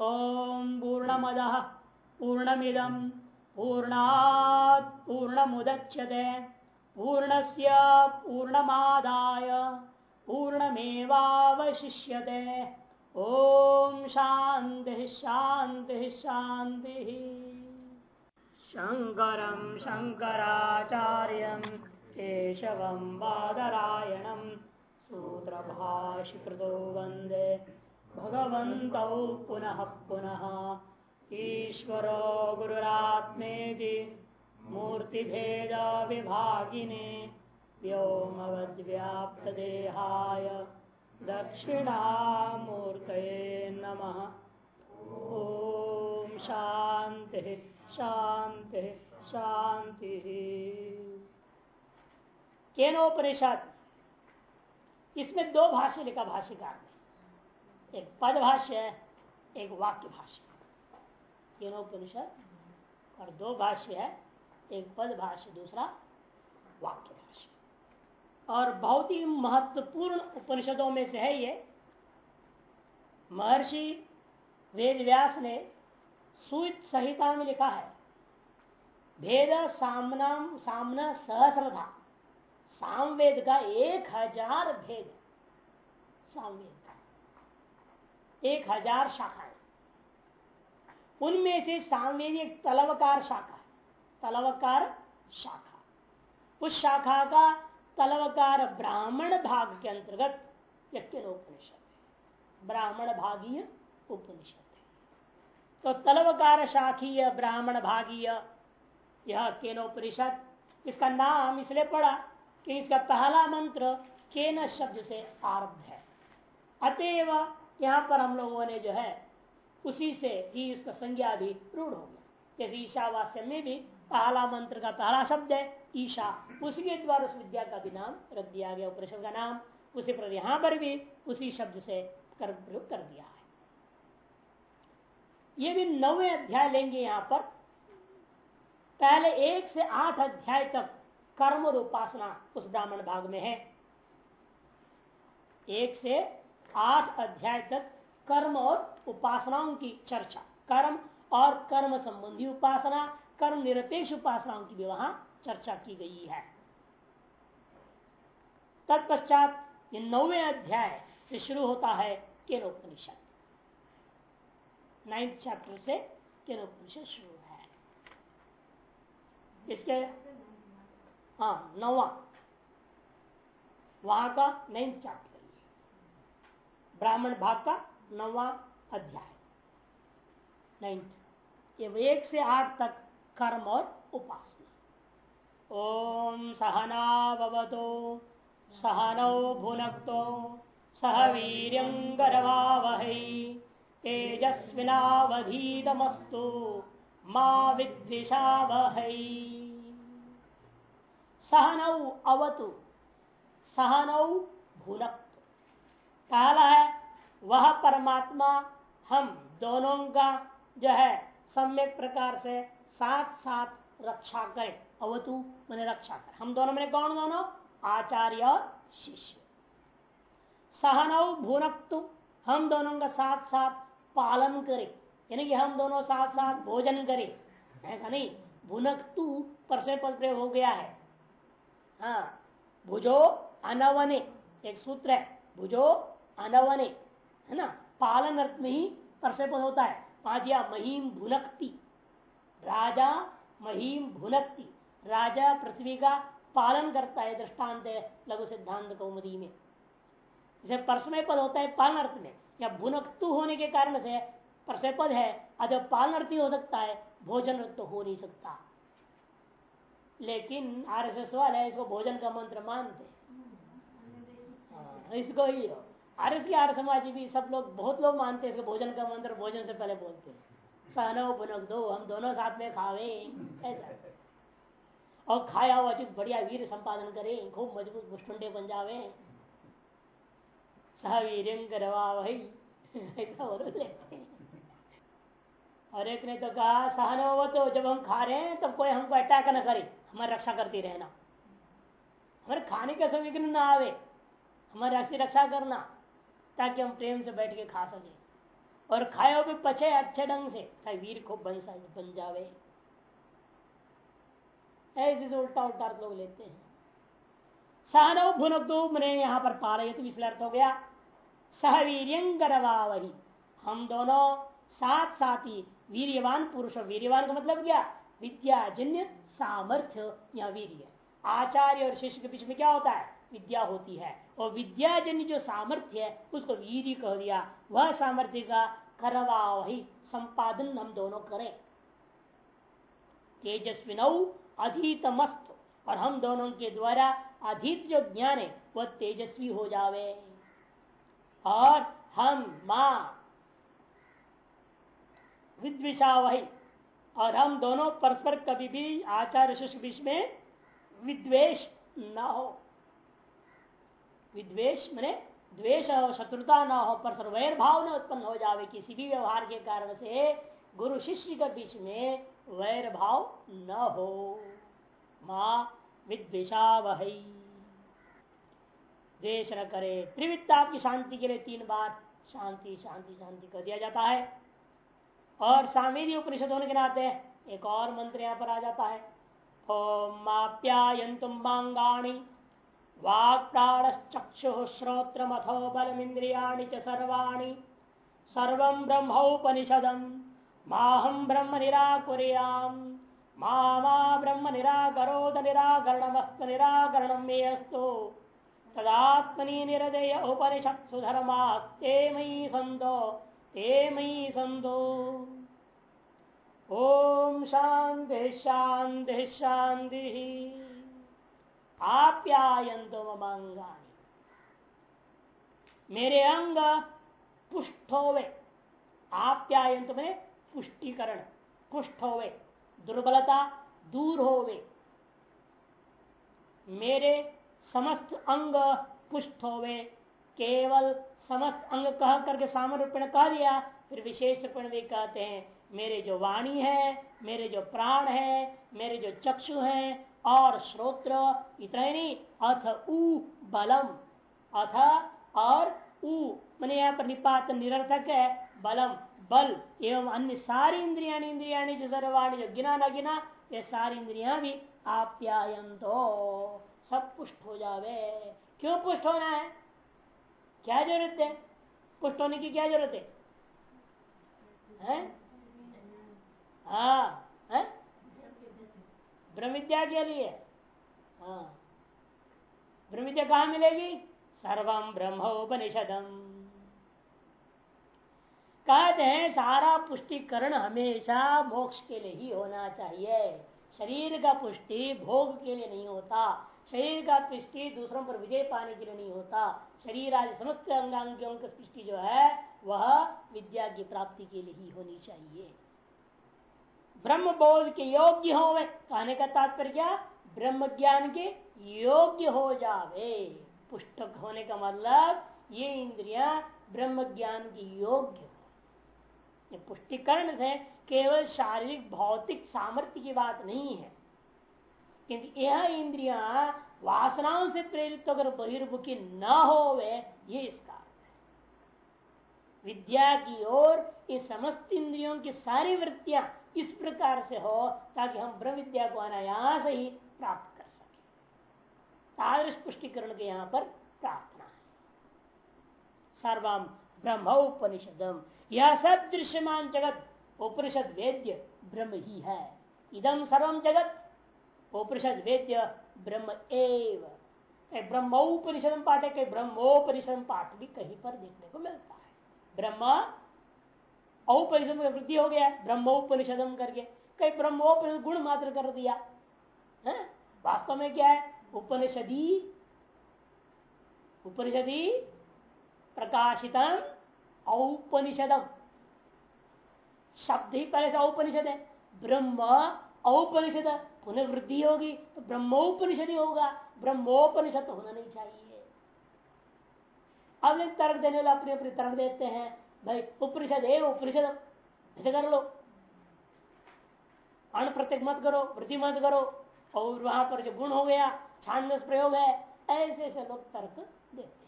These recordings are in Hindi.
पूर्णमद पूर्णमिदम पूर्णात् पूर्णमुदच्यते पूर्णस्य पूर्णमादाय पूर्णमेवावशिष्यते। ओम शांति शांति शांति शङ्करं शङ्कराचार्यं केशवं बादरायणं सूत्रभाषिकृतो वन्दे भगवन्तौ पुनः पुनः। ईश्वरो गुरुरात्मेति मूर्तिभेदविभागिने व्योमवद्व्याप्तदेहाय दक्षिणामूर्तये नमः। ॐ शान्तिः शांति शांति केनोपनिषद। इसमें दो भाष्य लिखा भाष्यकार ने। एक पद भाष्य एक वाक्य भाष्य तीनों उपनिषद और दो भाष्य है, एक पद भाष्य दूसरा वाक्य भाष्य और बहुत ही महत्वपूर्ण उपनिषदों में से है ये। महर्षि वेद व्यास ने सुत संहिता में लिखा है, भेद सामना सामना सहस्र था सामवेद का एक हज़ार भेद। सामवेद। एक हज़ार शाखाएँ उनमें से सामवेद एक तलवकार शाखा है। तलवकार शाखा। उस शाखा का तलवकार ब्राह्मण भाग के अंतर्गत उपनिषद ब्राह्मण भागीय उपनिषद तो तलवकार शाखीय, ब्राह्मण भागीय, यह केनोपनिषद इसका नाम इसलिए पड़ा कि इसका पहला मंत्र केन शब्द से आरब्ध है। अतएव यहाँ पर हम लोगों ने जो है, उसी से ही इसका संज्ञा भी रूढ़ हो गया। जैसे ईशावास्य में भी पहला मंत्र का पहला शब्द है, ईशा। उसी के द्वारा उस विद्या का भी नाम रख दिया गया, उपनिषद का नाम। उसी पर यहाँ पर भी उसी शब्द से कर प्रयोग कर दिया है। ये भी नवे अध्याय लेंगे यहाँ पर। पहले एक से आठ अध्याय तक कर्म और उपासना उस ब्राह्मण भाग में है। एक से आठ अध्याय तक कर्म और उपासनाओं की चर्चा। कर्म और कर्म संबंधी उपासना, कर्म निरपेक्ष उपासनाओं की भी वहाँ चर्चा की गई है। तत्पश्चात ये नौवे अध्याय से शुरू होता है केनोपनिषद। नाइन्थ चैप्टर से केनोपनिषद शुरू है। इसके हाँ नौवा। वहाँ का नाइन्थ चैप्टर। ब्राह्मण भाग का नौवा अध्याय। ये एक से आठ तक कर्म और उपासना। ओम सहना भवतो, सहनौ भुनक्तो, सह वीर गर्वावहै तेजस्विनावधीतमस्तु, माँ वह सहनौ अवतु, सहनौ भूनक पहला है, वह परमात्मा हम दोनों का जो है, सम्यक प्रकार से साथ साथ रक्षा करे। अवतु मैंने रक्षा करे। हम दोनों मैंने कौन दोनों? आचार्य और शिष्य। सहनौ भूनक्तु, हम दोनों का साथ साथ पालन करे। यानी कि हम दोनों साथ साथ भोजन करें। ऐसा नहीं भुनक तू पर से प्रयोग हो गया है। हाँ भुजो अनवने, एक सूत्र है, भुजो अनवने है ना? पालन अर्थ में ही पर से होता है। पादिया महीम भुनकती राजा महीम भुनकती राजा पृथ्वी का पालन करता है दृष्टांत है लघु सिद्धांत कौमदी में। इसे परसमय पद होता है पालन अर्थ में या भुनकतु होने के कारण से परसय पद है अगर पालन अर्थी हो सकता है भोजन तो हो नहीं सकता। लेकिन आर एस एस वाले इसको भोजन का मंत्र मानते हाँ, इसको ही आर की आर्य समाज भी सब लोग, बहुत लोग मानते हैं इसको, भोजन का मंत्र भोजन से पहले बोलते हैं। सहनो बुनक दो, हम दोनों साथ में खावे, ऐसा। और खाया हुआ चीज़ बढ़िया, वीर संपादन करें, खूब मज़बूत मुष्टुंडे बन जावे। करवा वही, ऐसा बोल लेते और एक ने तो कहा सहन हो तो जब हम खा रहे हैं, तब तो कोई हमको अटैक न करे, हमारी रक्षा करती रहना। हमारे खाने का समय न आवे, हमारी ऐसी रक्षा करना। ताकि हम प्रेम से बैठ के खा सके। और खाए भी पचे अच्छे ढंग से वीर को बन बन जावे। ऐसे से उल्टा उल्टा लोग लेते हैं। सहनो भुन दो मैंने यहाँ पर पा रहे तो इसलिए अर्थ हो गया। सहवीरियंगरवा वही हम दोनों साथ साथ ही वीरवान पुरुष और वीरवान का मतलब क्या? विद्या विद्याजन्य सामर्थ्य या वीर आचार्य और शिष्य के बीच में क्या होता है? विद्या होती है। और विद्याजन्य जो सामर्थ्य है, उसको वीर कह दिया। वह सामर्थ्य का करवा वही संपादन हम दोनों करें। तेजस्विन अधीतमस्त, और हम दोनों के द्वारा अधीत जो ज्ञान है, वह तेजस्वी हो जावे। और हम माँ विद्विषा वही और हम दोनों परस्पर कभी भी आचार्य बीच में विद्वेश न हो। विद्वेश मैंने द्वेष शत्रुता न हो, पर वैर भाव न उत्पन्न हो जावे किसी भी व्यवहार के कारण से गुरु शिष्य के बीच में वैर भाव न हो। माँ विद्वेशा वही द्वेष न करे। त्रिविद्ता की शांति के लिए तीन बार शांति शांति शांति कर दिया जाता है। और सामेरी उपनिषद होने के नाते एक और मंत्र यहाँ पर आ जाता है। ओम बांगाणी वाक् प्राणश्चक्षु श्रोत्रमथो बलमिंद्रियाणि च सर्वाणि। सर्व ब्रह्म निराकुरियाम मा ब्रह्म निराकरोद निराकरणमस्त निराकरण मे तदात्मनि निरदय उपनिषत्सु धर्मास्ते मयि संतो ते मयि संतो ओम शांति शांति शांति आप्यायंतो मंगानी मेरे अंग पुष्ट होवे आप्यायंत में पुष्टिकरण। पुष्ट होवे दुर्बलता दूर होवे। मेरे समस्त अंग पुष्ट होवे। केवल समस्त अंग कह करके सामान्य रूप कह दिया, फिर विशेष रूप में भी कहते हैं, मेरे जो वाणी है, मेरे जो प्राण है, मेरे जो चक्षु है और श्रोत्र इतना ही नहीं अथ उ बलम। अथ और उ मैंने यहाँ पर निपात निरर्थक है बलम। बल एवं अन्य सारी इंद्रिया इंद्रिया जो सर्वाणी जो गिना न गिना ये सारी इंद्रिया भी आप्यायन तो सब पुष्ट हो जावे। क्यों पुष्ट होना है? क्या ज़रूरत है? पुष्ट होने की क्या ज़रूरत है, है? हाँ है? ब्रह्म विद्या के लिए। हाँ। ब्रह्म विद्या कहा मिलेगी? सर्वम ब्रह्मोपनिषदम कहते हैं, सारा पुष्टिकरण हमेशा मोक्ष के लिए ही होना चाहिए। शरीर का पुष्टि भोग के लिए नहीं होता। शरीर का पुष्टि दूसरों पर विजय पाने के लिए नहीं होता। शरीर आदि समस्त अंगांगों की पुष्टि जो है, वह विद्या की प्राप्ति के लिए ही होनी चाहिए। ब्रह्म बोध के योग्य हो वे कहने का तात्पर्य क्या? ब्रह्म ज्ञान के योग्य हो जावे। पुस्तक होने का मतलब ये इंद्रिया ब्रह्म ज्ञान की योग्य हो। पुष्टिकरण से केवल शारीरिक भौतिक सामर्थ्य की बात नहीं है। किंतु यह इंद्रिया वासनाओं से प्रेरित अगर बहिर्मुखी न हो वे ये इसका विद्या की ओर ये समस्त इंद्रियों की सारी वृत्तियाँ इस प्रकार से हो, ताकि हम ब्रह्म विद्या को अनायास ही प्राप्त कर सके। तादृश पुष्टिकरण के यहाँ पर प्रार्थना है। सर्वम ब्रह्मोपनिषदम यह सब दृश्यमान जगत, उपनिषद वेद्य ब्रह्म ही है। इदम सर्वम जगत, उपनिषद वेद्य ब्रह्म एव। ब्रह्मोपनिषद पाठ है ब्रह्मोपनिषद पाठ भी कहीं पर देखने को मिलता है। ब्रह्म औपनिषद में वृद्धि हो गया, ब्रह्मोपनिषदम करके। कई ब्रह्मोपनिषद गुण मात्र कर दिया, है वास्तव में क्या है? उपनिषदी उपनिषदी प्रकाशितम औपनिषदम। शब्द ही पहले से औपनिषद है। ब्रह्म औपनिषद पुनः वृद्धि होगी तो ब्रह्मोपनिषद ही होगा। ब्रह्मोपनिषद तो होना नहीं चाहिए। अब एक तर्क देने वाले अपने अपने तर्क देते हैं। भाई, उपनिषद है, उपनिषद। ऐसे कर लो। अण प्रत्येक मत करो वृद्धि मत करो, और वहाँ पर जो गुण हो गया छानस प्रयोग है, ऐसे ऐसे लोग तर्क देते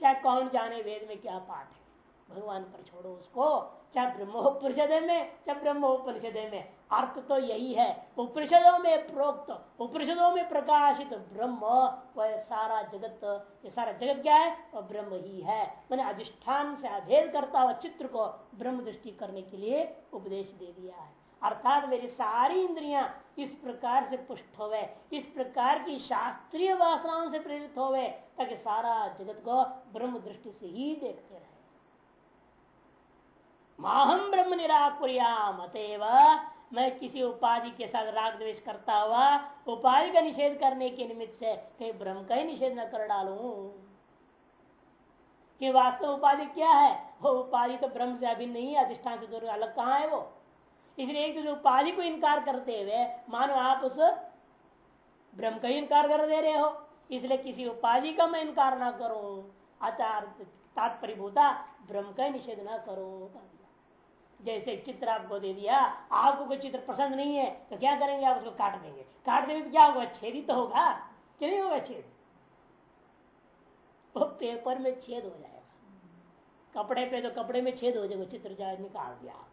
चाहे कौन जाने वेद में क्या पाठ है, भगवान पर छोड़ो उसको, चाहे ब्रह्मोपनिषद में, चाहे ब्रह्मोपनिषद में। अर्थ तो यही है। उपनिषदों में प्रोक्त, उपनिषदों में प्रकाशित ब्रह्म, वह सारा जगत, ये सारा जगत क्या है? वह ब्रह्म ही है। मैंने अधिष्ठान से अभेद करता हुआ चित्र को ब्रह्म दृष्टि करने के लिए उपदेश दे दिया है। अर्थात मेरी सारी इंद्रियाँ इस प्रकार से पुष्ट होवे, इस प्रकार की शास्त्रीय वासनाओं से प्रेरित होवे, ताकि सारा जगत को ब्रह्म दृष्टि से ही देखते रहे। माहम ब्रह्म निराकुरियाम अतएव मैं किसी उपाधि के साथ राग द्वेष करता हुआ उपाधि का निषेध करने के निमित्त से कहीं ब्रह्म का ही निषेध न कर डालू। कि वास्तव उपाधि क्या है? वो उपाधि तो ब्रह्म से अभी नहीं है, अधिष्ठान से दूर अलग कहाँ है वो? इसलिए एक दूसरे उपाधि को इनकार करते हुए मानो आप उस ब्रह्म का इनकार कर दे रहे हो। इसलिए किसी उपाधि का मैं इनकार ना करूँ। अतः तात्परिभूता ब्रह्म का निषेध ना करो। जैसे चित्र आपको दे दिया, आपको कोई चित्र पसंद नहीं है तो क्या करेंगे आप उसको काट देंगे? काट देंगे तो क्या होगा? छेद तो होगा। क्या नहीं होगा छेद? वो पेपर में छेद हो जाएगा। कपड़े पे तो कपड़े में छेद हो जाएगा चित्र जाए, निकाल दिया आप।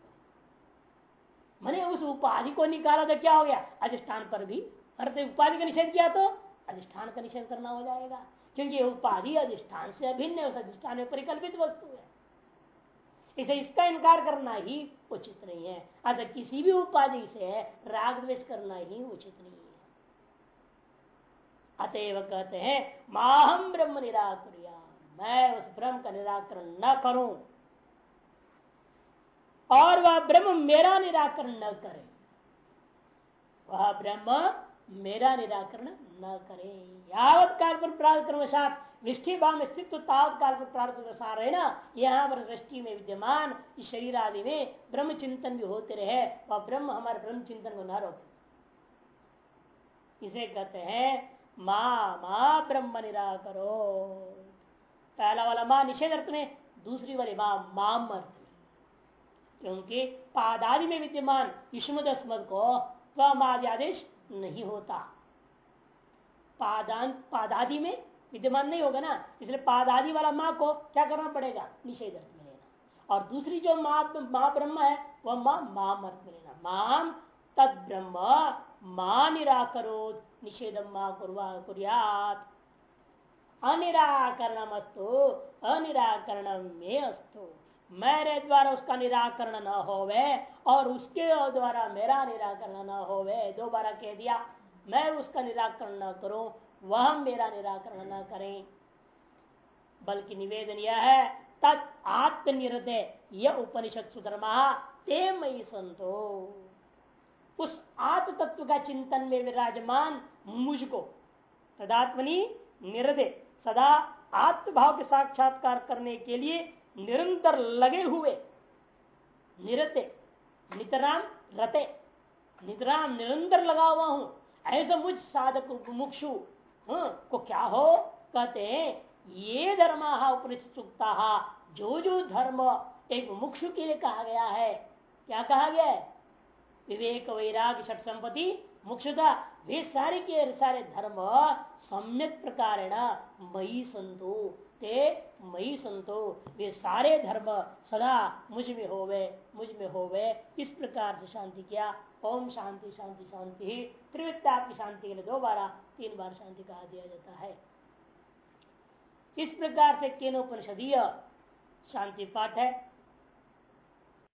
मैंने उस उपाधि को निकाला तो क्या हो गया? अधिष्ठान पर भी। अरे उपाधि का निषेध किया तो अधिष्ठान का निषेध करना हो जाएगा। क्योंकि उपाधि अधिष्ठान से अभिन्न है, उस अधिष्ठान में परिकल्पित वस्तु है। इसे इसका इनकार करना ही उचित नहीं है। अतः किसी भी उपाधि से राग द्वेष करना ही उचित नहीं है। अतएव कहते हैं माहम ब्रह्म निराकुरिया मैं उस ब्रह्म का निराकरण न करूँ और वह ब्रह्म मेरा निराकरण न करे। वह ब्रह्म मेरा निराकरण न करे। यावत काल पर प्रार्थ कर्मशात निष्ठि भाव स्थित तो प्रार्थ प्रसार है ना? यहाँ पर दृष्टि में विद्यमान इस शरीर आदि में ब्रह्म चिंतन भी होते रहे। वह ब्रह्म हमारे ब्रह्म चिंतन को न रोके। इसे कहते हैं, माँ माँ ब्रह्म निराकरो। पहला वाला माँ निषेध अर्थ में, दूसरी वाली माँ, माम अर्थ में। क्योंकि पादादि में विद्यमान युष्मद अस्मद को स्वमादि आदेश नहीं होता। पादान पादादि में विद्यमान नहीं होगा ना, इसलिए पाद आदि वाला माँ को क्या करना पड़ेगा? निषेध अर्थ में लेना। और दूसरी जो माँ माँ ब्रह्म है, वह माँ माम अर्थ में लेना। माम तद ब्रह्म माँ निराकरो निषेधम माँ कुरियात। अनिराकरणम अस्तु अनिराकरणम में अस्तु। मेरे द्वारा उसका निराकरण न होवे, और उसके द्वारा मेरा निराकरण न होवे, दोबारा कह दिया, मैं उसका निराकरण न करूँ वह मेरा निराकरण न करें। बल्कि निवेदन यह है, तत् आत्मनिर्दय, यह उपनिषद सुधर्मा, ते मई संतो। उस आत्म तत्व का चिंतन में विराजमान मुझको तदात्मनि निर्दय, सदा आत्मभाव के साक्षात्कार करने के लिए निरंतर लगे हुए, निरते, नितराम रते, नितराम निरंतर लगा हुआ हूँ। ऐसा मुझ साधक मुक्षु हाँ, को क्या हो? कहते हैं ये धर्म उपनिषुक्ता जो जो धर्म एक मुक्षु के लिए कहा गया है। क्या कहा गया है? विवेक वैराग षट संपत्ति मुक्षता वे सारे के सारे धर्म सम्यक प्रकार मई संतो, ते मई संतो। वे सारे धर्म सदा मुझमें हो होवे, मुझमें हो होवे। इस प्रकार से शांति किया। ओम शांति शांति शांति। त्रिवृत्ता की शांति के लिए दो बार, तीन बार शांति कहा दिया जाता है। इस प्रकार से केनोपनिषदीय शांति पाठ है।